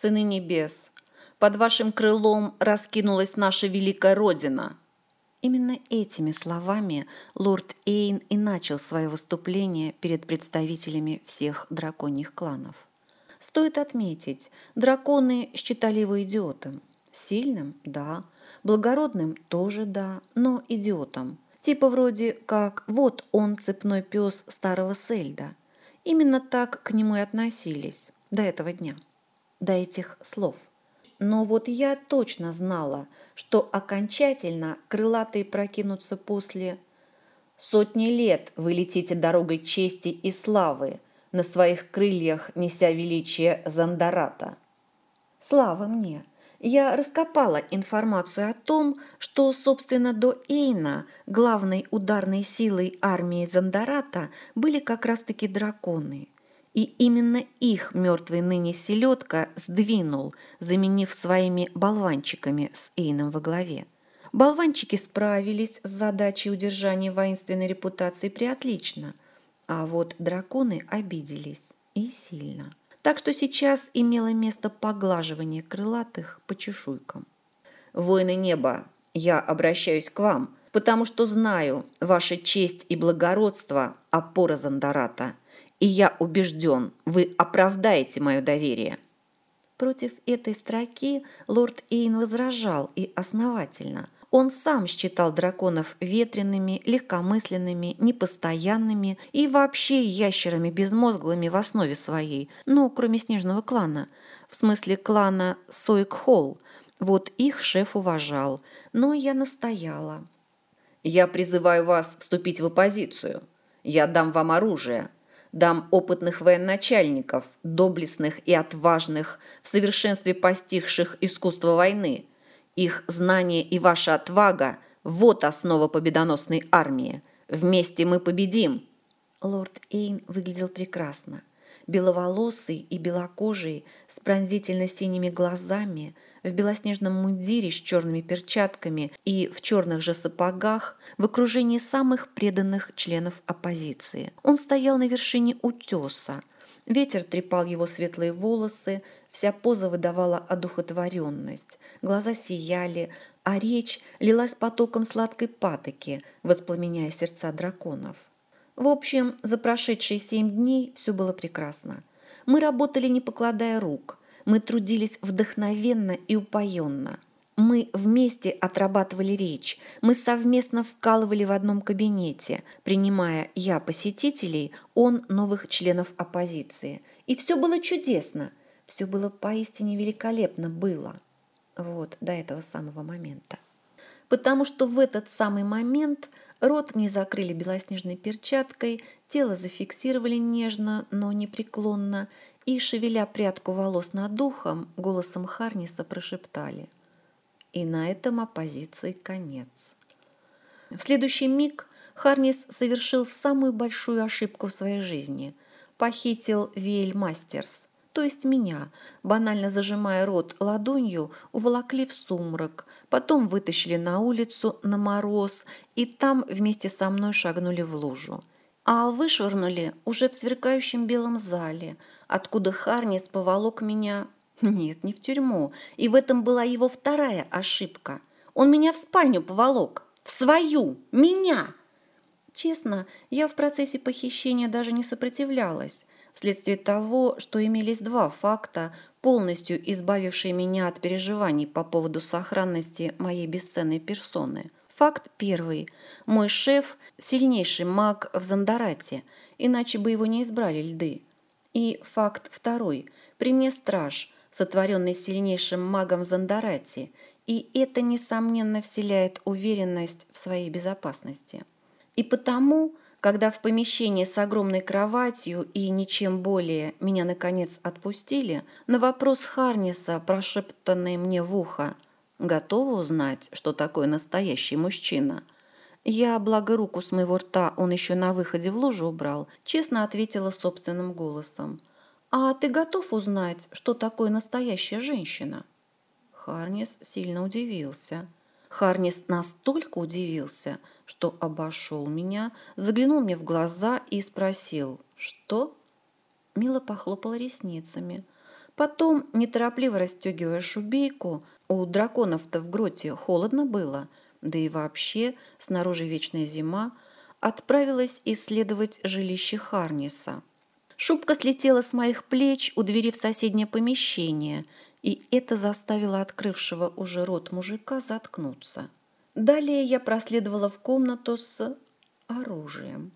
сыны небес, под вашим крылом раскинулась наша великая Родина». Именно этими словами лорд Эйн и начал свое выступление перед представителями всех драконьих кланов. Стоит отметить, драконы считали его идиотом. Сильным – да, благородным – тоже да, но идиотом. Типа вроде как «вот он, цепной пес старого Сельда». Именно так к нему и относились до этого дня, до этих слов. Но вот я точно знала, что окончательно крылатые прокинутся после сотни лет вы летите дорогой чести и славы, на своих крыльях неся величие Зандарата. Слава мне! Я раскопала информацию о том, что, собственно, до Эйна главной ударной силой армии Зандарата были как раз-таки драконы – и именно их мертвый ныне селедка сдвинул, заменив своими болванчиками с Эйном во главе. Болванчики справились с задачей удержания воинственной репутации приотлично, а вот драконы обиделись и сильно. Так что сейчас имело место поглаживание крылатых по чешуйкам. «Воины неба, я обращаюсь к вам, потому что знаю, ваша честь и благородство – опора Зандарата – и я убежден, вы оправдаете мое доверие». Против этой строки лорд Эйн возражал и основательно. Он сам считал драконов ветреными, легкомысленными, непостоянными и вообще ящерами безмозглыми в основе своей, ну, кроме снежного клана, в смысле клана Сойк-Холл. Вот их шеф уважал, но я настояла. «Я призываю вас вступить в оппозицию. Я дам вам оружие, дам опытных военачальников, доблестных и отважных, в совершенстве постигших искусство войны. Их знание и ваша отвага – вот основа победоносной армии. Вместе мы победим!» Лорд Эйн выглядел прекрасно. Беловолосый и белокожий, с пронзительно синими глазами – в белоснежном мундире с черными перчатками и в черных же сапогах в окружении самых преданных членов оппозиции. Он стоял на вершине утеса. Ветер трепал его светлые волосы, вся поза выдавала одухотворенность, глаза сияли, а речь лилась потоком сладкой патоки, воспламеняя сердца драконов. В общем, за прошедшие семь дней все было прекрасно. Мы работали, не покладая рук – мы трудились вдохновенно и упоенно. Мы вместе отрабатывали речь, мы совместно вкалывали в одном кабинете, принимая я посетителей, он новых членов оппозиции. И все было чудесно, все было поистине великолепно было. Вот до этого самого момента. Потому что в этот самый момент рот мне закрыли белоснежной перчаткой, тело зафиксировали нежно, но непреклонно, и, шевеля прядку волос над духом, голосом Харниса прошептали. И на этом оппозиции конец. В следующий миг Харнис совершил самую большую ошибку в своей жизни. Похитил Виэль Мастерс, то есть меня, банально зажимая рот ладонью, уволокли в сумрак, потом вытащили на улицу на мороз и там вместе со мной шагнули в лужу. А вышвырнули уже в сверкающем белом зале – откуда Харнис поволок меня... Нет, не в тюрьму. И в этом была его вторая ошибка. Он меня в спальню поволок. В свою. Меня. Честно, я в процессе похищения даже не сопротивлялась, вследствие того, что имелись два факта, полностью избавившие меня от переживаний по поводу сохранности моей бесценной персоны. Факт первый. Мой шеф – сильнейший маг в Зандарате, иначе бы его не избрали льды. И факт второй. При мне страж, сотворенный сильнейшим магом Зандарати, и это, несомненно, вселяет уверенность в своей безопасности. И потому, когда в помещении с огромной кроватью и ничем более меня, наконец, отпустили, на вопрос Харниса, прошептанный мне в ухо, «Готова узнать, что такое настоящий мужчина?» Я, благо руку с моего рта он еще на выходе в лужу убрал, честно ответила собственным голосом. «А ты готов узнать, что такое настоящая женщина?» Харнис сильно удивился. Харнис настолько удивился, что обошел меня, заглянул мне в глаза и спросил «Что?». Мила похлопала ресницами. Потом, неторопливо расстегивая шубейку, у драконов-то в гроте холодно было, да и вообще снаружи вечная зима, отправилась исследовать жилище Харниса. Шубка слетела с моих плеч у двери в соседнее помещение, и это заставило открывшего уже рот мужика заткнуться. Далее я проследовала в комнату с оружием.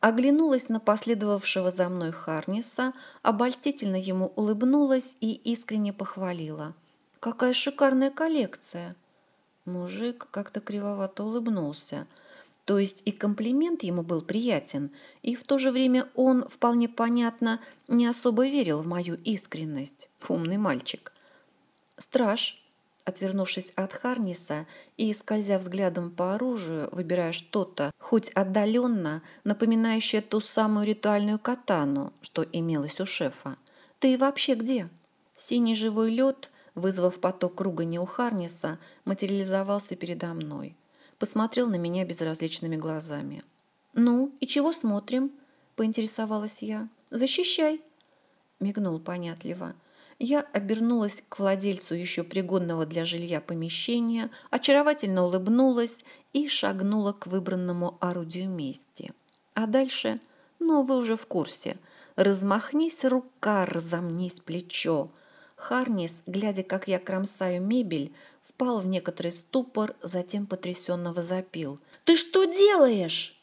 Оглянулась на последовавшего за мной Харниса, обольстительно ему улыбнулась и искренне похвалила. «Какая шикарная коллекция!» Мужик как-то кривовато улыбнулся. То есть и комплимент ему был приятен, и в то же время он, вполне понятно, не особо верил в мою искренность. Умный мальчик. «Страж!» Отвернувшись от Харниса и скользя взглядом по оружию, выбирая что-то, хоть отдаленно, напоминающее ту самую ритуальную катану, что имелось у шефа. «Ты вообще где?» Синий живой лед, вызвав поток ругани у Харниса, материализовался передо мной. Посмотрел на меня безразличными глазами. «Ну, и чего смотрим?» – поинтересовалась я. «Защищай!» – мигнул понятливо – я обернулась к владельцу еще пригодного для жилья помещения, очаровательно улыбнулась и шагнула к выбранному орудию мести. А дальше, ну, вы уже в курсе. Размахнись рука, разомнись плечо. Харнис, глядя, как я кромсаю мебель, впал в некоторый ступор, затем потрясенно возопил. «Ты что делаешь?»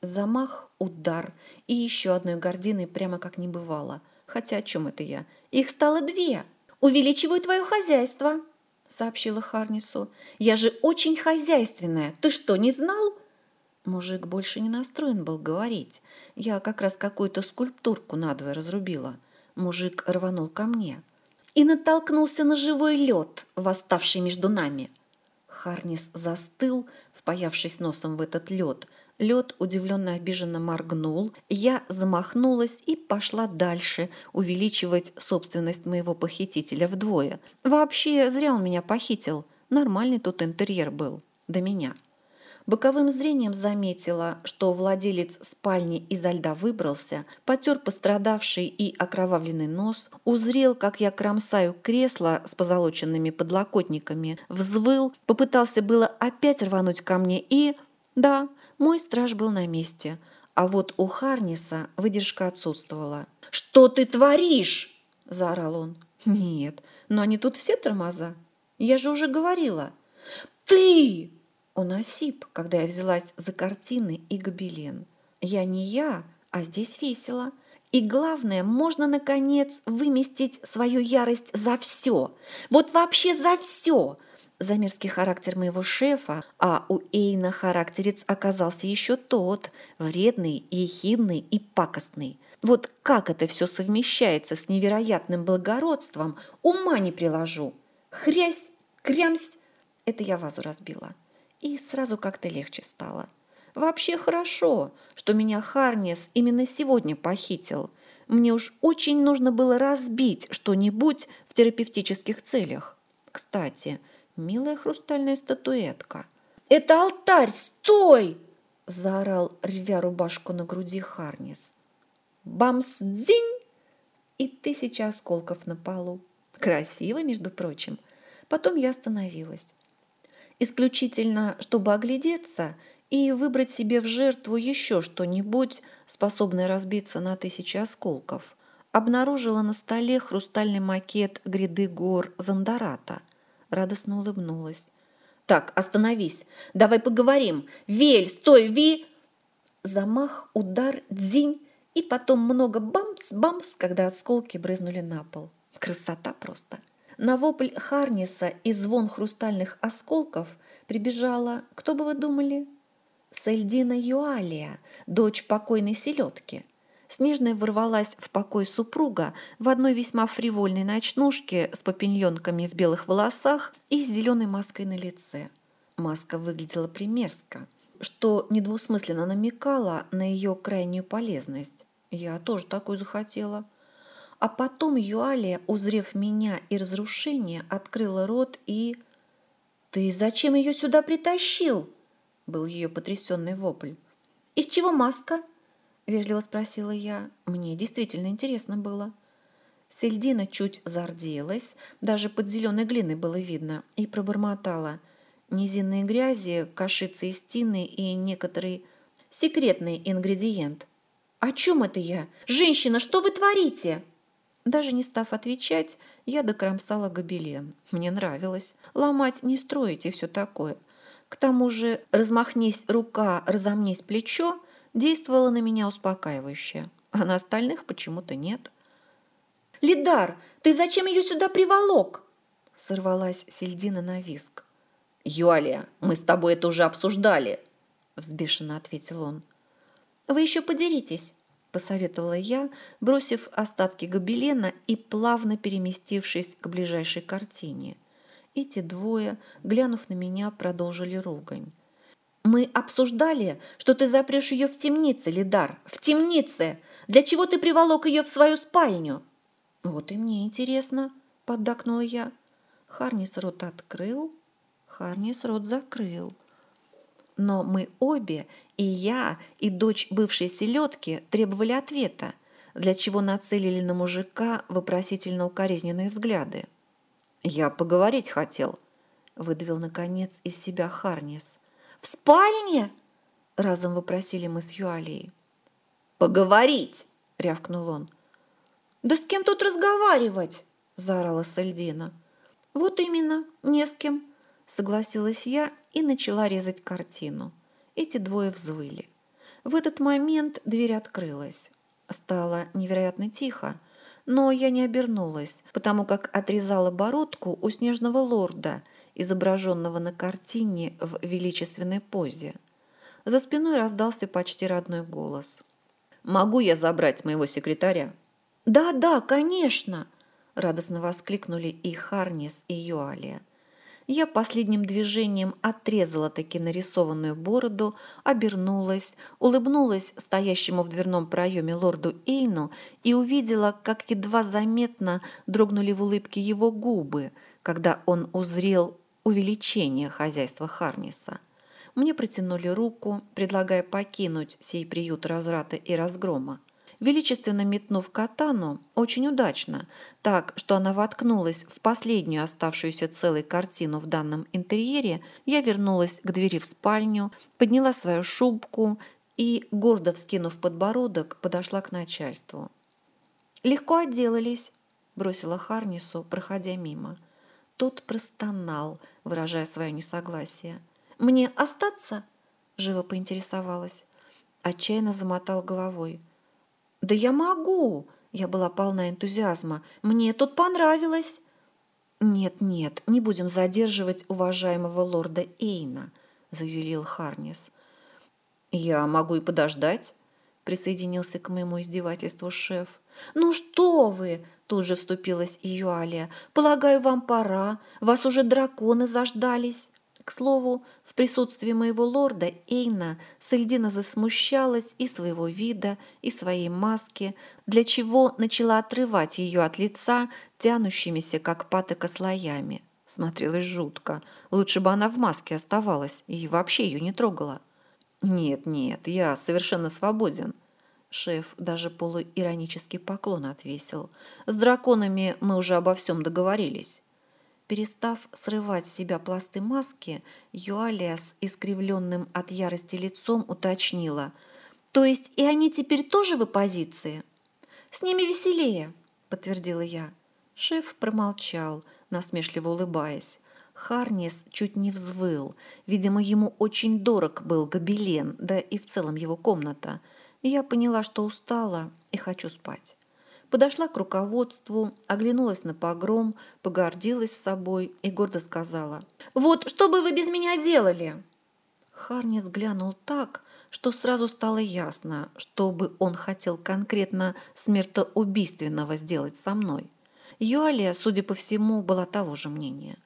Замах, удар и еще одной гординой прямо как не бывало. Хотя о чем это я? Их стало две. Увеличиваю твое хозяйство, сообщила Харнису. Я же очень хозяйственная. Ты что, не знал? Мужик больше не настроен был говорить. Я как раз какую-то скульптурку надвое разрубила. Мужик рванул ко мне и натолкнулся на живой лед, восставший между нами. Харнис застыл, впаявшись носом в этот лед – Лед удивленно обиженно моргнул, я замахнулась и пошла дальше, увеличивать собственность моего похитителя вдвое. Вообще, зря он меня похитил. Нормальный тут интерьер был. До меня. Боковым зрением заметила, что владелец спальни изо льда выбрался, потер пострадавший и окровавленный нос, узрел, как я кромсаю кресло с позолоченными подлокотниками, взвыл, попытался было опять рвануть ко мне и... Да, мой страж был на месте, а вот у Харниса выдержка отсутствовала. «Что ты творишь?» – заорал он. «Нет, но они тут все тормоза. Я же уже говорила». «Ты!» Он осип, когда я взялась за картины и гобелен. Я не я, а здесь весело. И главное, можно, наконец, выместить свою ярость за все. Вот вообще за все за мерзкий характер моего шефа, а у Эйна характерец оказался еще тот, вредный, ехидный и пакостный. Вот как это все совмещается с невероятным благородством, ума не приложу. Хрясь, крямсь. Это я вазу разбила. И сразу как-то легче стало. Вообще хорошо, что меня Харнес именно сегодня похитил. Мне уж очень нужно было разбить что-нибудь в терапевтических целях. Кстати, милая хрустальная статуэтка. «Это алтарь! Стой!» – заорал, рвя рубашку на груди Харнис. «Бамс-дзинь!» И тысяча осколков на полу. Красиво, между прочим. Потом я остановилась. Исключительно, чтобы оглядеться и выбрать себе в жертву еще что-нибудь, способное разбиться на тысячи осколков. Обнаружила на столе хрустальный макет гряды гор Зандарата – радостно улыбнулась. «Так, остановись! Давай поговорим! Вель, стой, Ви!» Замах, удар, дзинь, и потом много бамс-бамс, когда осколки брызнули на пол. Красота просто! На вопль Харниса и звон хрустальных осколков прибежала, кто бы вы думали? Сельдина Юалия, дочь покойной селедки. Снежная ворвалась в покой супруга в одной весьма фривольной ночнушке с попиньонками в белых волосах и с зеленой маской на лице. Маска выглядела примерзко, что недвусмысленно намекала на ее крайнюю полезность. Я тоже такой захотела. А потом Юалия, узрев меня и разрушение, открыла рот и... «Ты зачем ее сюда притащил?» — был ее потрясенный вопль. «Из чего маска?» вежливо спросила я. Мне действительно интересно было. Сельдина чуть зарделась, даже под зеленой глиной было видно, и пробормотала. Низинные грязи, кашицы из тины и некоторый секретный ингредиент. «О чем это я? Женщина, что вы творите?» Даже не став отвечать, я докромсала гобелен. Мне нравилось. Ломать не строить и все такое. К тому же «размахнись рука, разомнись плечо» действовало на меня успокаивающе, а на остальных почему-то нет. «Лидар, ты зачем ее сюда приволок?» Сорвалась Сельдина на виск. «Юалия, мы с тобой это уже обсуждали», – взбешенно ответил он. «Вы еще подеритесь», – посоветовала я, бросив остатки гобелена и плавно переместившись к ближайшей картине. Эти двое, глянув на меня, продолжили ругань. «Мы обсуждали, что ты запрешь ее в темнице, Лидар, в темнице! Для чего ты приволок ее в свою спальню?» «Вот и мне интересно», – поддакнула я. Харнис рот открыл, Харнис рот закрыл. Но мы обе, и я, и дочь бывшей селедки, требовали ответа, для чего нацелили на мужика вопросительно-укоризненные взгляды. «Я поговорить хотел», — выдавил, наконец, из себя Харнис. «В спальне?» — разом вопросили мы с Юалией. «Поговорить!» — рявкнул он. «Да с кем тут разговаривать?» – заорала Сальдина. «Вот именно, не с кем», – согласилась я и начала резать картину. Эти двое взвыли. В этот момент дверь открылась. Стало невероятно тихо, но я не обернулась, потому как отрезала бородку у снежного лорда, изображенного на картине в величественной позе. За спиной раздался почти родной голос. «Могу я забрать моего секретаря?» «Да, да, конечно!» – радостно воскликнули и Харнис, и Юалия. Я последним движением отрезала таки нарисованную бороду, обернулась, улыбнулась стоящему в дверном проеме лорду Эйну и увидела, как едва заметно дрогнули в улыбке его губы, когда он узрел увеличение хозяйства Харниса. Мне протянули руку, предлагая покинуть сей приют разврата и разгрома величественно метнув катану очень удачно, так, что она воткнулась в последнюю оставшуюся целой картину в данном интерьере, я вернулась к двери в спальню, подняла свою шубку и, гордо вскинув подбородок, подошла к начальству. «Легко отделались», – бросила Харнису, проходя мимо. Тот простонал, выражая свое несогласие. «Мне остаться?» – живо поинтересовалась. Отчаянно замотал головой – «Да я могу!» Я была полна энтузиазма. «Мне тут понравилось!» «Нет, нет, не будем задерживать уважаемого лорда Эйна», — заюлил Харнис. «Я могу и подождать», — присоединился к моему издевательству шеф. «Ну что вы!» — тут же вступилась Юалия. «Полагаю, вам пора. Вас уже драконы заждались». К слову, в присутствии моего лорда Эйна Сельдина засмущалась и своего вида, и своей маски, для чего начала отрывать ее от лица, тянущимися, как патока, слоями. Смотрелась жутко. Лучше бы она в маске оставалась и вообще ее не трогала. «Нет, нет, я совершенно свободен». Шеф даже полуиронический поклон отвесил. «С драконами мы уже обо всем договорились». Перестав срывать с себя пласты маски, Юалия с искривленным от ярости лицом уточнила. «То есть и они теперь тоже в оппозиции?» «С ними веселее», — подтвердила я. Шеф промолчал, насмешливо улыбаясь. Харнис чуть не взвыл. Видимо, ему очень дорог был гобелен, да и в целом его комната. Я поняла, что устала и хочу спать подошла к руководству, оглянулась на погром, погордилась собой и гордо сказала. «Вот что бы вы без меня делали?» Харнис глянул так, что сразу стало ясно, что бы он хотел конкретно смертоубийственного сделать со мной. Юалия, судя по всему, была того же мнения.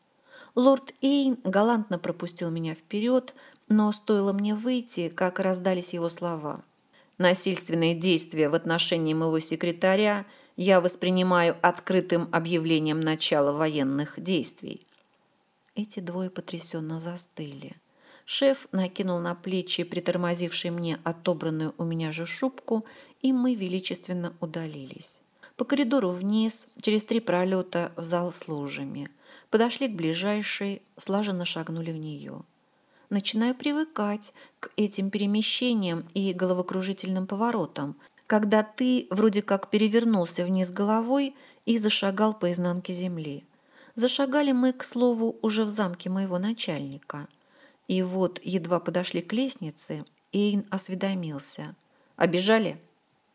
Лорд Эйн галантно пропустил меня вперед, но стоило мне выйти, как раздались его слова – Насильственные действия в отношении моего секретаря я воспринимаю открытым объявлением начала военных действий. Эти двое потрясенно застыли. Шеф накинул на плечи притормозивший мне отобранную у меня же шубку, и мы величественно удалились. По коридору вниз, через три пролета в зал с ложами. Подошли к ближайшей, слаженно шагнули в нее. Начинаю привыкать к этим перемещениям и головокружительным поворотам, когда ты вроде как перевернулся вниз головой и зашагал по изнанке земли. Зашагали мы, к слову, уже в замке моего начальника. И вот едва подошли к лестнице, Эйн осведомился. «Обижали?»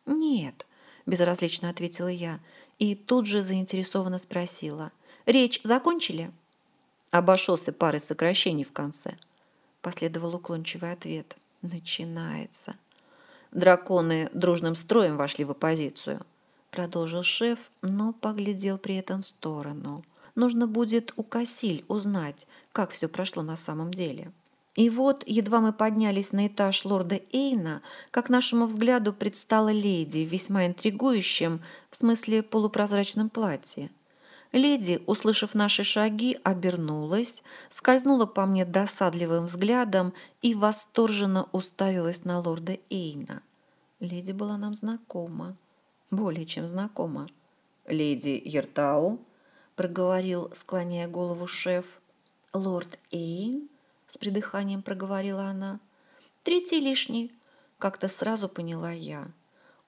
«Нет», – безразлично ответила я, и тут же заинтересованно спросила. «Речь закончили?» Обошелся парой сокращений в конце. Последовал уклончивый ответ. «Начинается». Драконы дружным строем вошли в оппозицию. Продолжил шеф, но поглядел при этом в сторону. Нужно будет у Кассиль узнать, как все прошло на самом деле. И вот, едва мы поднялись на этаж лорда Эйна, как нашему взгляду предстала леди в весьма интригующем, в смысле полупрозрачном платье. Леди, услышав наши шаги, обернулась, скользнула по мне досадливым взглядом и восторженно уставилась на лорда Эйна. Леди была нам знакома, более чем знакома. «Леди Ертау?» – проговорил, склоняя голову шеф. «Лорд Эйн?» – с придыханием проговорила она. «Третий лишний», – как-то сразу поняла я.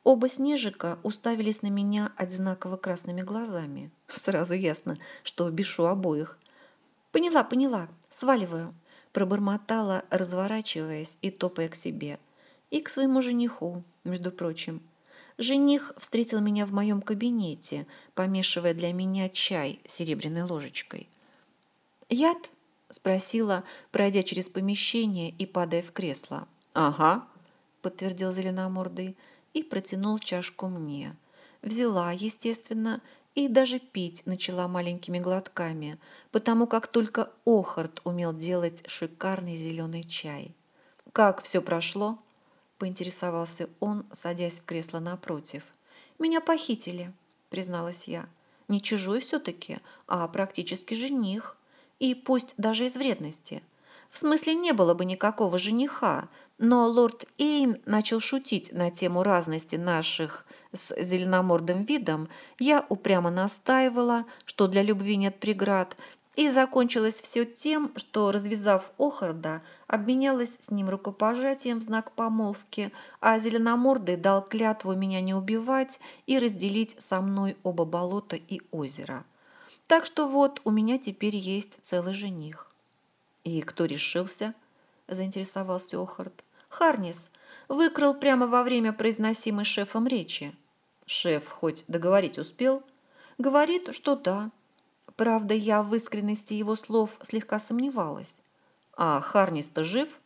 Оба снежика уставились на меня одинаково красными глазами. Сразу ясно, что бешу обоих. «Поняла, поняла, сваливаю», – пробормотала, разворачиваясь и топая к себе. И к своему жениху, между прочим. Жених встретил меня в моем кабинете, помешивая для меня чай серебряной ложечкой. «Яд?» – спросила, пройдя через помещение и падая в кресло. «Ага», – подтвердил зеленомордый и протянул чашку мне. Взяла, естественно, и даже пить начала маленькими глотками, потому как только Охарт умел делать шикарный зеленый чай. «Как все прошло?» – поинтересовался он, садясь в кресло напротив. «Меня похитили», – призналась я. «Не чужой все-таки, а практически жених. И пусть даже из вредности. В смысле, не было бы никакого жениха, но лорд Эйн начал шутить на тему разности наших с зеленомордым видом. Я упрямо настаивала, что для любви нет преград, и закончилось все тем, что, развязав Охарда, обменялась с ним рукопожатием в знак помолвки, а зеленомордый дал клятву меня не убивать и разделить со мной оба болота и озеро. Так что вот у меня теперь есть целый жених. «И кто решился?» – заинтересовался Охард. Харнис выкрал прямо во время произносимой шефом речи. Шеф хоть договорить успел? Говорит, что да. Правда, я в искренности его слов слегка сомневалась. А Харнис-то жив?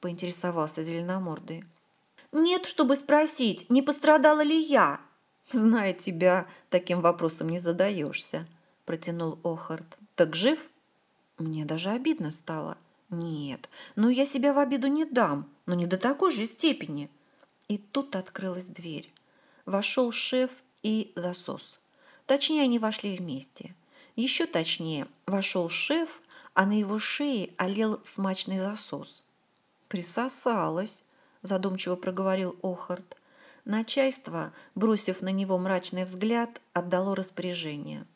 Поинтересовался зеленомордый. Нет, чтобы спросить, не пострадала ли я. Зная тебя, таким вопросом не задаешься, протянул Охард. Так жив? Мне даже обидно стало. Нет, ну я себя в обиду не дам но не до такой же степени. И тут открылась дверь. Вошел шеф и засос. Точнее, они вошли вместе. Еще точнее, вошел шеф, а на его шее олел смачный засос. «Присосалась», – задумчиво проговорил Охард. Начальство, бросив на него мрачный взгляд, отдало распоряжение.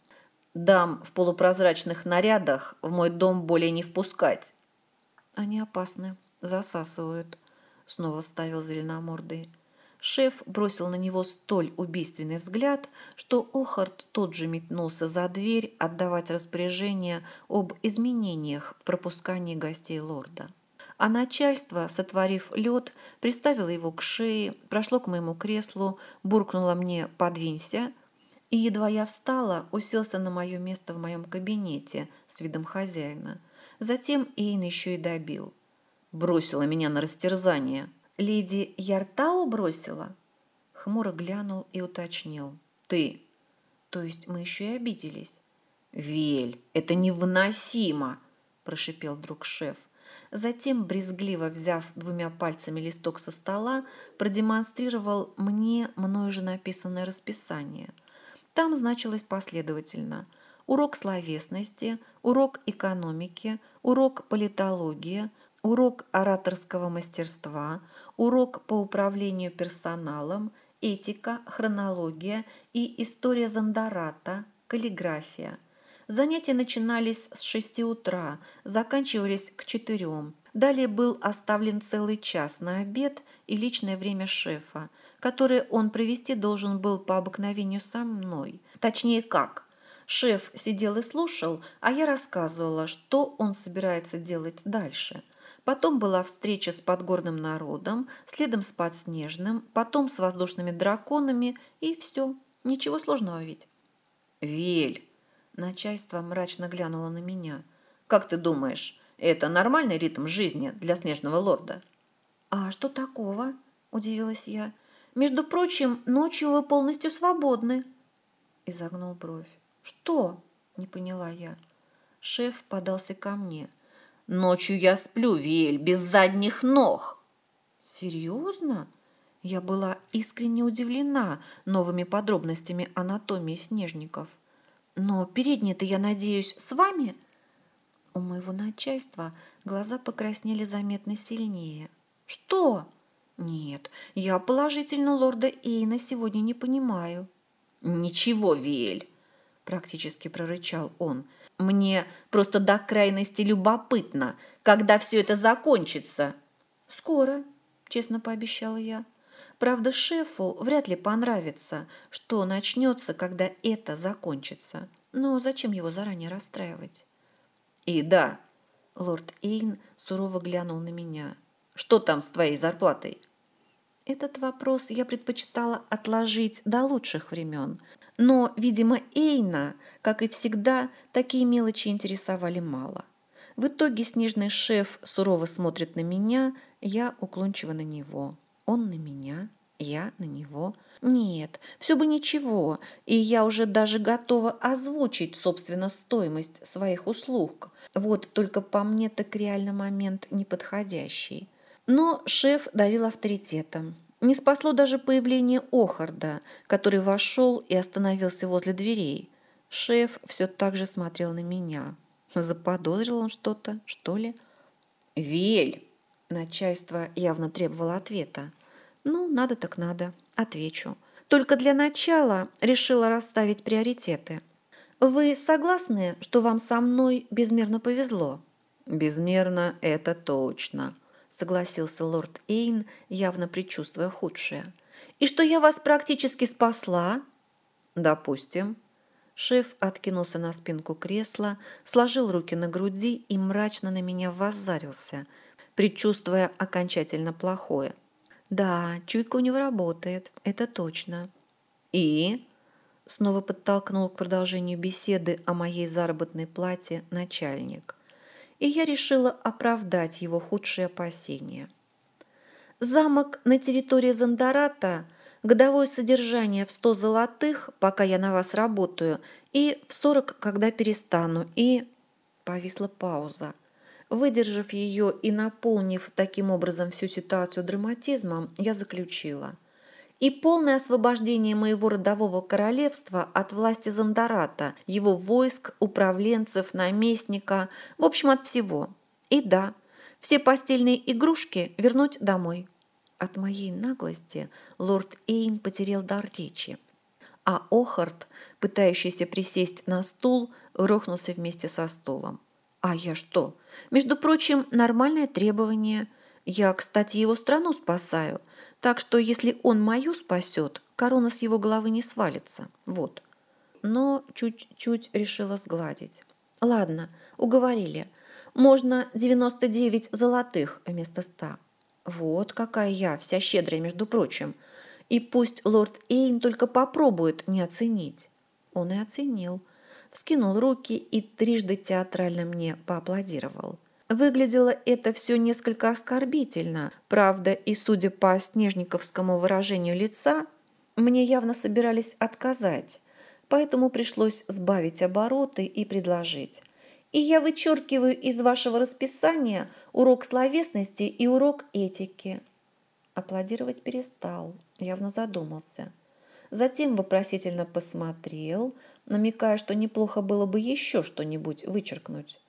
«Дам в полупрозрачных нарядах в мой дом более не впускать». «Они опасны», засасывают», — снова вставил зеленомордый. Шеф бросил на него столь убийственный взгляд, что Охард тот же метнулся за дверь отдавать распоряжение об изменениях в пропускании гостей лорда. А начальство, сотворив лед, приставило его к шее, прошло к моему креслу, буркнуло мне «подвинься», и едва я встала, уселся на мое место в моем кабинете с видом хозяина. Затем Эйн еще и добил – бросила меня на растерзание. Леди Яртау бросила? Хмуро глянул и уточнил. Ты. То есть мы еще и обиделись. Вель, это невыносимо, прошипел вдруг шеф. Затем, брезгливо взяв двумя пальцами листок со стола, продемонстрировал мне мною же написанное расписание. Там значилось последовательно урок словесности, урок экономики, урок политологии, урок ораторского мастерства, урок по управлению персоналом этика, хронология и история Зандарата, каллиграфия. Занятия начинались с шести утра, заканчивались к четырем. Далее был оставлен целый час на обед и личное время шефа, которое он провести должен был по обыкновению со мной. Точнее, как? Шеф сидел и слушал, а я рассказывала, что он собирается делать дальше. Потом была встреча с подгорным народом, следом с подснежным, потом с воздушными драконами, и все. Ничего сложного ведь. «Вель!» Начальство мрачно глянуло на меня. «Как ты думаешь, это нормальный ритм жизни для снежного лорда. А что такого? Удивилась я. Между прочим, ночью вы полностью свободны. Изогнул бровь. Что? Не поняла я. Шеф подался ко мне. Ночью я сплю, Вель, без задних ног. Серьезно? Я была искренне удивлена новыми подробностями анатомии снежников. Но передние-то, я надеюсь, с вами? — у моего начальства глаза покраснели заметно сильнее. «Что?» «Нет, я положительно лорда Эйна сегодня не понимаю». «Ничего, Виэль!» – практически прорычал он. «Мне просто до крайности любопытно, когда все это закончится». «Скоро», – честно пообещала я. «Правда, шефу вряд ли понравится, что начнется, когда это закончится. Но зачем его заранее расстраивать?» И да, лорд Эйн сурово глянул на меня. Что там с твоей зарплатой? Этот вопрос я предпочитала отложить до лучших времен. Но, видимо, Эйна, как и всегда, такие мелочи интересовали мало. В итоге снежный шеф сурово смотрит на меня, я уклончиво на него. Он на меня, я на него. Нет, все бы ничего, и я уже даже готова озвучить, собственно, стоимость своих услуг. Вот только по мне так реально момент неподходящий. Но шеф давил авторитетом. Не спасло даже появление Охарда, который вошел и остановился возле дверей. Шеф все так же смотрел на меня. Заподозрил он что-то, что ли? «Вель!» Начальство явно требовало ответа. Ну, надо так надо, отвечу. Только для начала решила расставить приоритеты. Вы согласны, что вам со мной безмерно повезло? Безмерно это точно, согласился лорд Эйн, явно предчувствуя худшее. И что я вас практически спасла? Допустим. Шеф откинулся на спинку кресла, сложил руки на груди и мрачно на меня воззарился, предчувствуя окончательно плохое. Да, чуйка у него работает, это точно. И снова подтолкнул к продолжению беседы о моей заработной плате начальник. И я решила оправдать его худшие опасения. Замок на территории Зандарата, годовое содержание в 100 золотых, пока я на вас работаю, и в 40, когда перестану, и... Повисла пауза. Выдержав ее и наполнив таким образом всю ситуацию драматизмом, я заключила. И полное освобождение моего родового королевства от власти Зандарата, его войск, управленцев, наместника, в общем, от всего. И да, все постельные игрушки вернуть домой. От моей наглости лорд Эйн потерял дар речи. А Охард, пытающийся присесть на стул, рухнулся вместе со стулом. А я что? Между прочим, нормальное требование. Я, кстати, его страну спасаю. Так что, если он мою спасет, корона с его головы не свалится. Вот. Но чуть-чуть решила сгладить. Ладно, уговорили. Можно 99 золотых вместо ста. Вот какая я, вся щедрая, между прочим. И пусть лорд Эйн только попробует не оценить. Он и оценил вскинул руки и трижды театрально мне поаплодировал. Выглядело это все несколько оскорбительно, правда, и судя по снежниковскому выражению лица, мне явно собирались отказать, поэтому пришлось сбавить обороты и предложить. И я вычеркиваю из вашего расписания урок словесности и урок этики. Аплодировать перестал, явно задумался. Затем вопросительно посмотрел – намекая, что неплохо было бы еще что-нибудь вычеркнуть.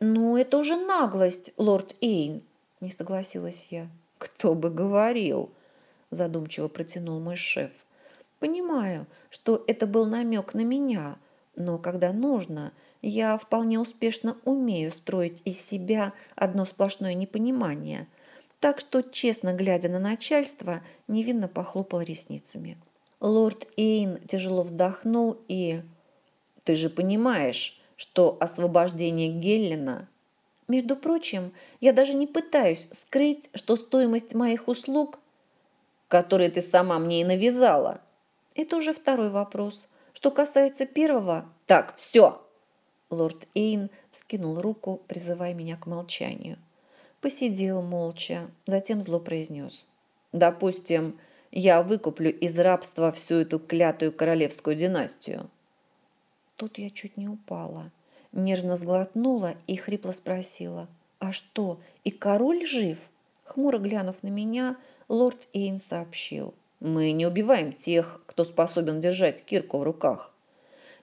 «Ну, это уже наглость, лорд Эйн», – не согласилась я. «Кто бы говорил!» задумчиво протянул мой шеф. Понимаю, что это был намек на меня, но когда нужно, я вполне успешно умею строить из себя одно сплошное непонимание. Так что, честно глядя на начальство, невинно похлопал ресницами. Лорд Эйн тяжело вздохнул и... «Ты же понимаешь, что освобождение Геллина...» «Между прочим, я даже не пытаюсь скрыть, что стоимость моих услуг, которые ты сама мне и навязала, это уже второй вопрос. Что касается первого... Так, все!» Лорд Эйн скинул руку, призывая меня к молчанию. Посидел молча, затем зло произнес. «Допустим, я выкуплю из рабства всю эту клятую королевскую династию». Тут я чуть не упала. Нежно сглотнула и хрипло спросила. «А что, и король жив?» Хмуро глянув на меня, лорд Эйн сообщил. «Мы не убиваем тех, кто способен держать кирку в руках.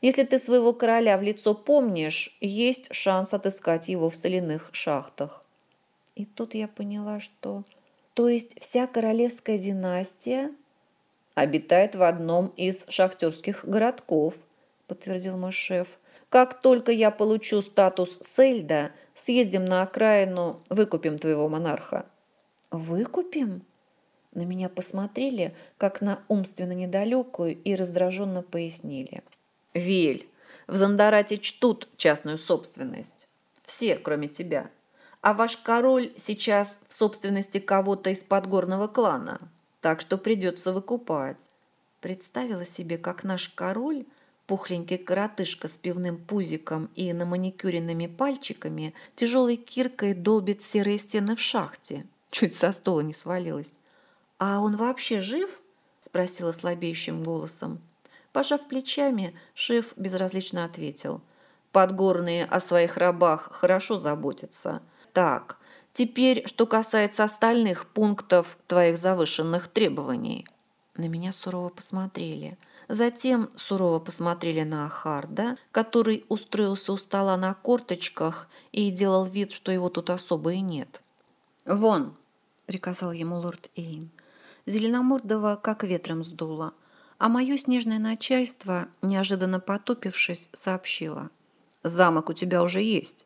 Если ты своего короля в лицо помнишь, есть шанс отыскать его в соляных шахтах. И тут я поняла, что... То есть вся королевская династия обитает в одном из шахтерских городков, подтвердил мой шеф. Как только я получу статус Сельда, съездим на окраину, выкупим твоего монарха. Выкупим? На меня посмотрели, как на умственно недалекую, и раздраженно пояснили. Виль, в Зандарате чтут частную собственность. Все, кроме тебя. А ваш король сейчас в собственности кого-то из подгорного клана, так что придется выкупать. Представила себе, как наш король, пухленький коротышка с пивным пузиком и на маникюренными пальчиками, тяжелой киркой долбит серые стены в шахте. Чуть со стола не свалилась. «А он вообще жив?» – спросила слабеющим голосом. Пожав плечами, шеф безразлично ответил. «Подгорные о своих рабах хорошо заботятся. Так, теперь, что касается остальных пунктов твоих завышенных требований». На меня сурово посмотрели. Затем сурово посмотрели на Ахарда, который устроился у стола на корточках и делал вид, что его тут особо и нет. «Вон!» – приказал ему лорд Эйн. Зеленомордова как ветром сдуло – а мое снежное начальство, неожиданно потупившись, сообщило. «Замок у тебя уже есть».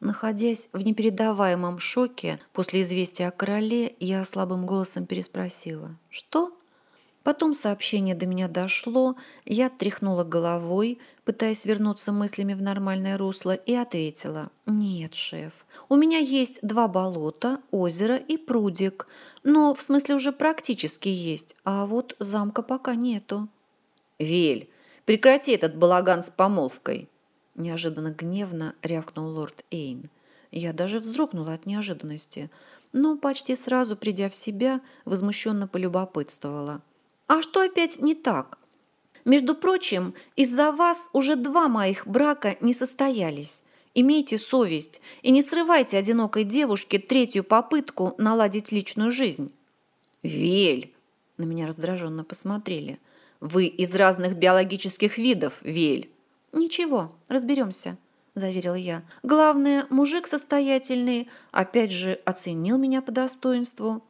Находясь в непередаваемом шоке после известия о короле, я слабым голосом переспросила. «Что?» Потом сообщение до меня дошло, я тряхнула головой, пытаясь вернуться мыслями в нормальное русло, и ответила. «Нет, шеф, у меня есть два болота, озеро и прудик. Но в смысле уже практически есть, а вот замка пока нету». «Вель, прекрати этот балаган с помолвкой!» Неожиданно гневно рявкнул лорд Эйн. Я даже вздрогнула от неожиданности, но почти сразу, придя в себя, возмущенно полюбопытствовала – а что опять не так? Между прочим, из-за вас уже два моих брака не состоялись. Имейте совесть и не срывайте одинокой девушке третью попытку наладить личную жизнь. Вель, на меня раздраженно посмотрели. Вы из разных биологических видов, Вель. Ничего, разберемся, заверил я. Главное, мужик состоятельный, опять же, оценил меня по достоинству.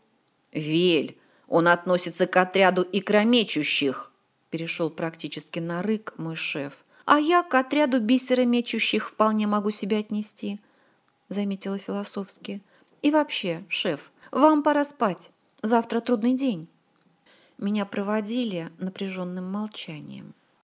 Вель, он относится к отряду икромечущих, перешел практически на рык мой шеф. А я к отряду бисеромечущих вполне могу себя отнести, заметила философски. И вообще, шеф, вам пора спать. Завтра трудный день. Меня проводили напряженным молчанием.